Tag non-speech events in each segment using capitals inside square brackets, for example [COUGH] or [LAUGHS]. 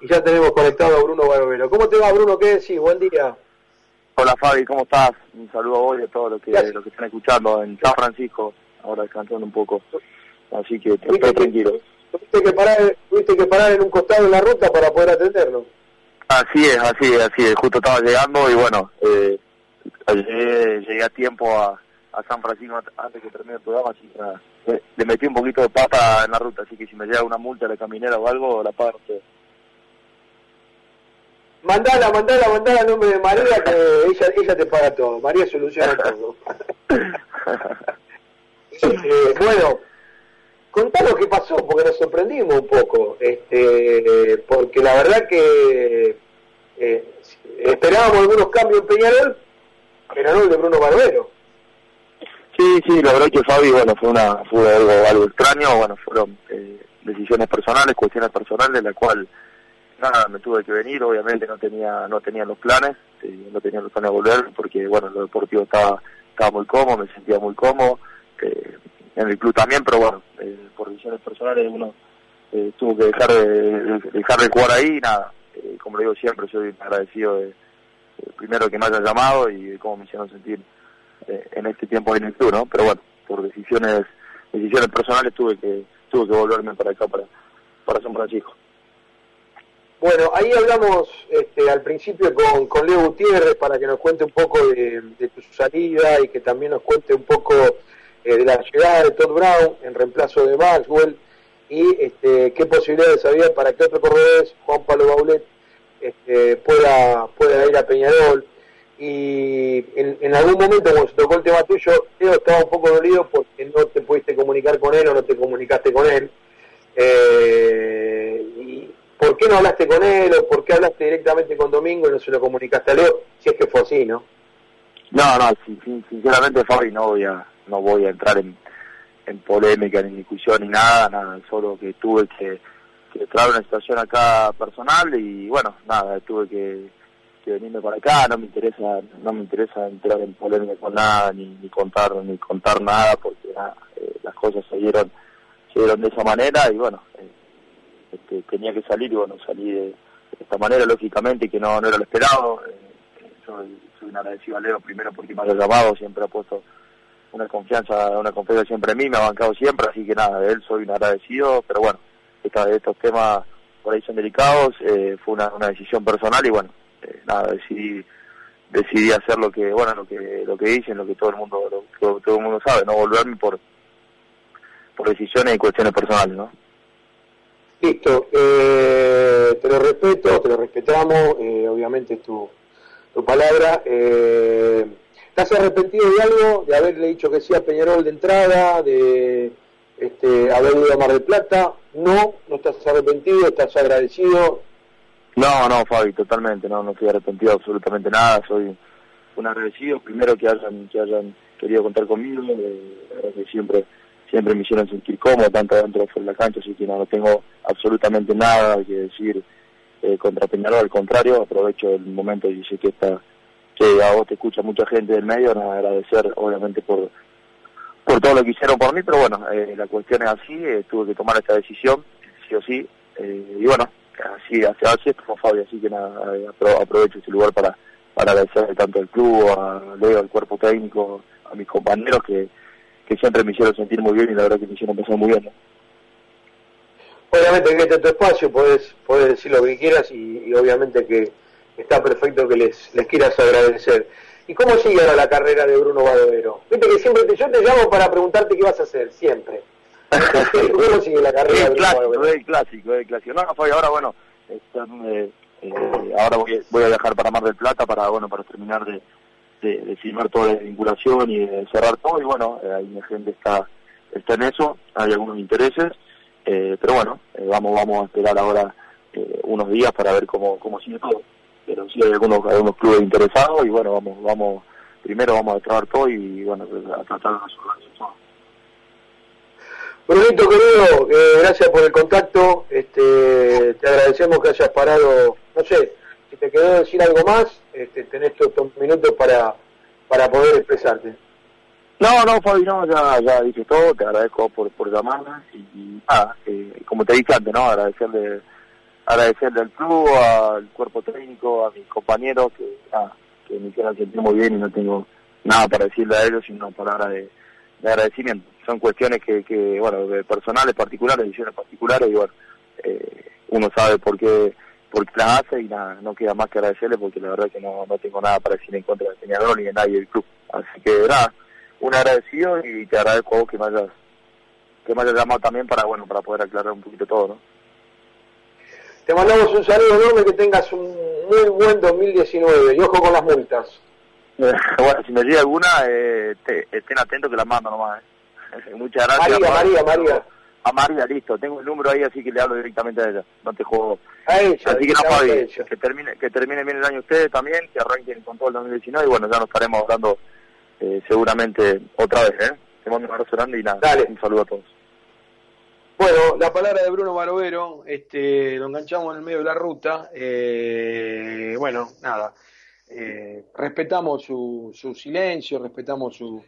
y ya tenemos conectado a Bruno Barbero. ¿Cómo te va, Bruno? ¿Qué decís? Buen día. Hola, Fabi, ¿cómo estás? Un saludo a vos y a todos los que, los que están escuchando en San Francisco, ahora descansando un poco. Así que estoy tranquilo. ¿Tuviste que, parar, ¿Tuviste que parar en un costado de la ruta para poder atenderlo? Así es, así es, así es. Justo estaba llegando y bueno, eh, llegué, a tiempo a, a San Francisco antes que termine el programa, así que le, metí un poquito de pata en la ruta, así que si me llega una multa de la caminera o algo, la pago Mandala, mandala, mandala el nombre de María que ella, ella te paga todo. María soluciona todo. [LAUGHS] Eh, bueno, contanos qué pasó, porque nos sorprendimos un poco. Este, porque la verdad que eh, esperábamos algunos cambios en Peñarol, pero no el de Bruno Barbero. Sí, sí, la verdad que Fabi, bueno, fue una fue algo, algo extraño, bueno, fueron eh, decisiones personales, cuestiones personales, la cual nada, me tuve que venir, obviamente no tenía no tenía los planes, eh, no tenía los planes de volver, porque bueno, lo deportivo estaba, estaba muy cómodo, me sentía muy cómodo, eh, en el club también, pero bueno, eh, por decisiones personales uno tuvo que dejar de, dejar de jugar ahí y nada, como lo digo siempre, soy agradecido de, primero que me hayan llamado y cómo me hicieron sentir en este tiempo en el club, ¿no? Pero bueno, por decisiones decisiones personales tuve que tuve que volverme para acá, para, para San Francisco. Bueno, ahí hablamos este, al principio con, con Leo Gutiérrez para que nos cuente un poco de, tu salida y que también nos cuente un poco eh, de la llegada de Todd Brown en reemplazo de Maxwell y este, qué posibilidades había para que otro corredor, Juan Pablo Baulet, este, pueda, pueda ir a Peñarol. Y en, algún momento, cuando se tocó el tema tuyo, Leo estaba un poco dolido porque no te pudiste comunicar con él o no te comunicaste con él. Eh, ¿Por qué no hablaste con él o por qué hablaste directamente con Domingo y no se lo comunicaste a Leo? Si es que fue así, ¿no? No, no, sinceramente Fabi no voy a no voy a entrar en, en polémica ni discusión ni nada, nada, solo que tuve que, que entrar una situación acá personal y bueno, nada, tuve que, que venirme para acá, no me interesa no me interesa entrar en polémica con nada ni, ni contar ni contar nada porque eh, las cosas se dieron se dieron de esa manera y bueno, eh, este, tenía que salir y bueno, salí de, esta manera, lógicamente, que no, no era lo esperado. Eh, soy, soy un agradecido a Leo primero porque me ha llamado, siempre ha puesto una confianza, una confianza siempre en mí, me ha bancado siempre, así que nada, de él soy un agradecido, pero bueno, esta, estos temas por ahí son delicados, eh, fue una, una decisión personal y bueno, eh, nada, decidí decidí hacer lo que bueno lo que lo que dicen lo que todo el mundo lo, todo el mundo sabe no volverme por por decisiones y cuestiones personales no Listo, eh, te lo respeto, te lo respetamos, eh, obviamente es tu, tu palabra. Eh, ¿Estás arrepentido de algo? De haberle dicho que sí a Peñarol de entrada, de este, haber ido a Mar del Plata. No, no estás arrepentido, estás agradecido. No, no, Fabi, totalmente, no, no estoy arrepentido absolutamente nada, soy un agradecido, primero que hayan, que hayan querido contar conmigo, eh, que siempre siempre me hicieron sentir cómodo, tanto dentro de la cancha, así que no, tengo absolutamente nada que decir eh, contra Peñarol, al contrario, aprovecho el momento y sé que está que a vos te escucha mucha gente del medio, no, agradecer obviamente por por todo lo que hicieron por mí, pero bueno, eh, la cuestión es así, eh, tuve que tomar esta decisión, sí o sí, y bueno, así así como Fabio, así que nada, aprovecho este lugar para, para agradecer tanto al club, a Leo, al cuerpo técnico, a mis compañeros que que siempre me hicieron sentir muy bien y la verdad que me hicieron pasar muy bien. Obviamente que este es tu espacio, puedes, puedes decir lo que quieras y, obviamente que está perfecto que les, les quieras agradecer. ¿Y cómo sigue ahora la carrera de Bruno Badovero? Viste que siempre te, yo te llamo para preguntarte qué vas a hacer, siempre. [LAUGHS] ¿Cómo sigue la carrera de Bruno clásico, Es clásico, es clásico. No, no, ahora bueno, eh, eh, ahora voy, voy a viajar para Mar del Plata para, bueno, para terminar de, de, firmar toda la vinculación y de cerrar todo y bueno, eh, ahí la gente está, está en eso, hay algunos intereses, eh, pero bueno, eh, vamos, vamos a esperar ahora unos días para ver cómo, cómo sigue todo. Pero sí hay algunos, algunos clubes interesados y bueno, vamos, vamos, primero vamos a cerrar todo y bueno, a tratar de resolver eso. Brunito querido, gracias por el contacto, este, te agradecemos que hayas parado, no sé, si te quedó decir algo más, este, tenés estos minutos para, para poder expresarte. No, no, Fabi, no, ya, ya dije todo, te agradezco por, por llamarme y, nada, eh, como te dije antes, ¿no? Agradecerle agradecerle al club, al cuerpo técnico, a mis compañeros que, que me hicieron sentir muy bien y no tengo nada para decirle a ellos, sino palabras de, de agradecimiento. Son cuestiones que, que, bueno, personales, particulares, decisiones particulares y bueno, eh, uno sabe por qué, por las hace y nada, no queda más que agradecerle porque la verdad que no, no tengo nada para decir en contra del señalador ni de nadie del club. Así que nada, un agradecido y te agradezco a vos que me hayas, que me hayas llamado también para, bueno, para poder aclarar un poquito todo, ¿no? Te mandamos un saludo enorme, que tengas un muy buen 2019 y ojo con las multas. [LAUGHS] bueno, si me llega alguna, eh, estén atentos que la mando nomás. Eh. [LAUGHS] Muchas gracias. María, María, María. A María, listo. Tengo el número ahí, así que le hablo directamente a ella. No te juego. Así que no, Fabi, que termine, que termine bien el año ustedes también, que arranquen con todo el 2019 y bueno, ya nos estaremos hablando eh, seguramente otra vez, ¿eh? Te mando un abrazo grande y nada, Dale. un saludo a todos. Bueno, la palabra de Bruno Barovero, este, lo enganchamos en el medio de la ruta. Eh, bueno, nada, eh, respetamos su, su silencio, respetamos su,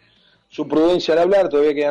su prudencia al hablar, todavía quedan